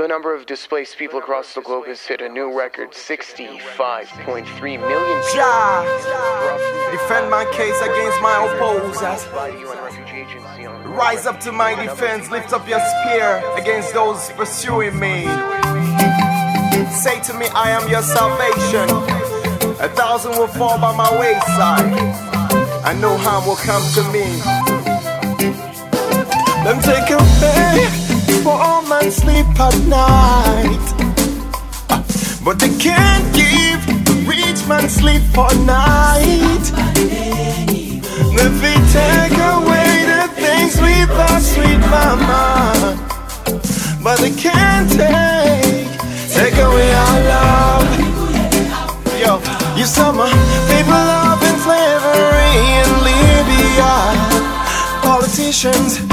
The number of displaced people across the globe has hit a new record 65.3 million. Jah, defend my case against my opposers. Rise up to my defense, lift up your spear against those pursuing me. Say to me, I am your salvation. A thousand will fall by my wayside, and no harm will come to me. Them take at night. But they can't give the rich man sleep for night. If they take away the things we thought sweet mama, but they can't take, take away our love. Yo, you saw my people love in slavery in Libya. Politicians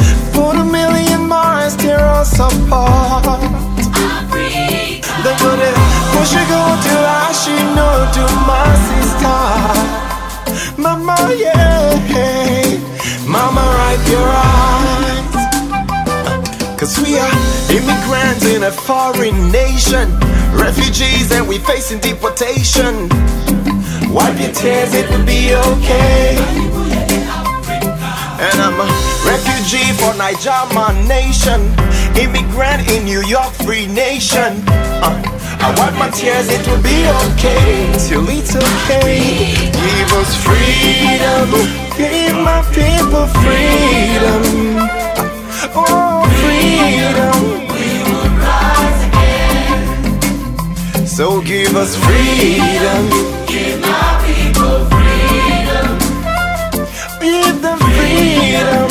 Cause we are immigrants in a foreign nation, refugees, and we facing deportation. Wipe your tears, it will be okay. And I'm a refugee for Naija, my nation. Immigrant in New York, free nation. Uh, I wipe my tears, it will be okay. Till it's okay. Give us freedom. Give my people freedom. Us freedom. Give my people freedom. Give them freedom.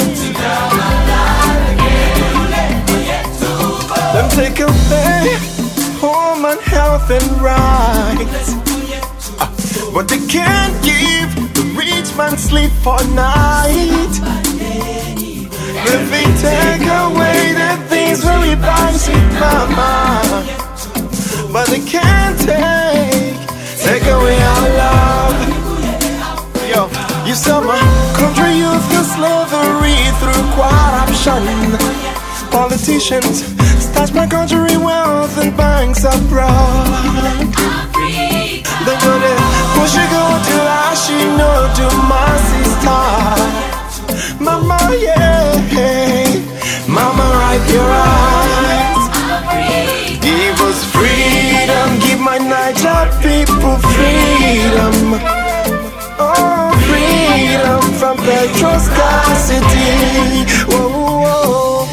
Them take away human health and rights. Uh, but they can't give the rich man sleep for night. If they take away the things where we buy sweet mama. But they can't corruption. Politicians stash my country wealth and banks abroad. They go to push it go to she no to my sister. Mama, yeah, Mama, wipe your eyes. Give us freedom, give my Naija people freedom. Oh, freedom from petrol scarcity. Whoa, whoa.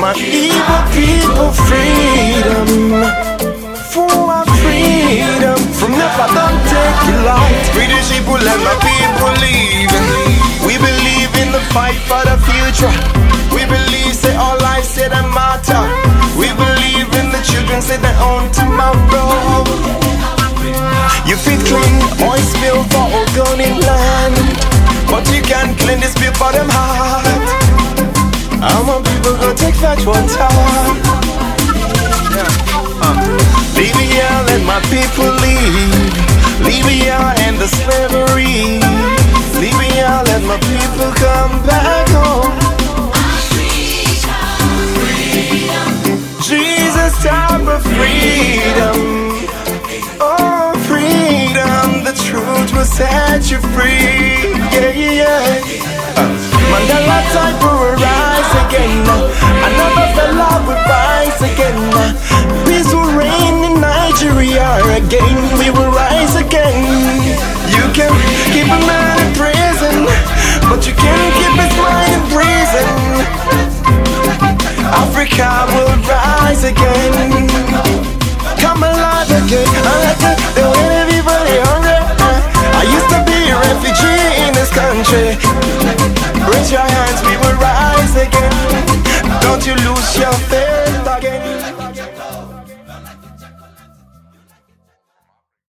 My evil people, freedom. For our freedom from never don't take it light. British people and my people leaving. We believe in the fight for the future. We believe say all life say that matter. We believe in the children say their own tomorrow. You fit clean oil spill for organic land, but you can't clean this for them heart. How my people gonna take fetch water? Uh, Libya, let my people leave. Libya and the slavery. Libya, let my people come back home. Jesus, time for freedom. Oh, freedom, the truth will set you free. Yeah, yeah. Uh, Mandela time will rise again. Another Fela will rise again. Peace will reign in Nigeria again. We will rise again. You can keep a man in prison, but you can't keep his mind in prison. Africa will rise again. Come alive again. I used to be a refugee this country. Raise your hands, we will rise.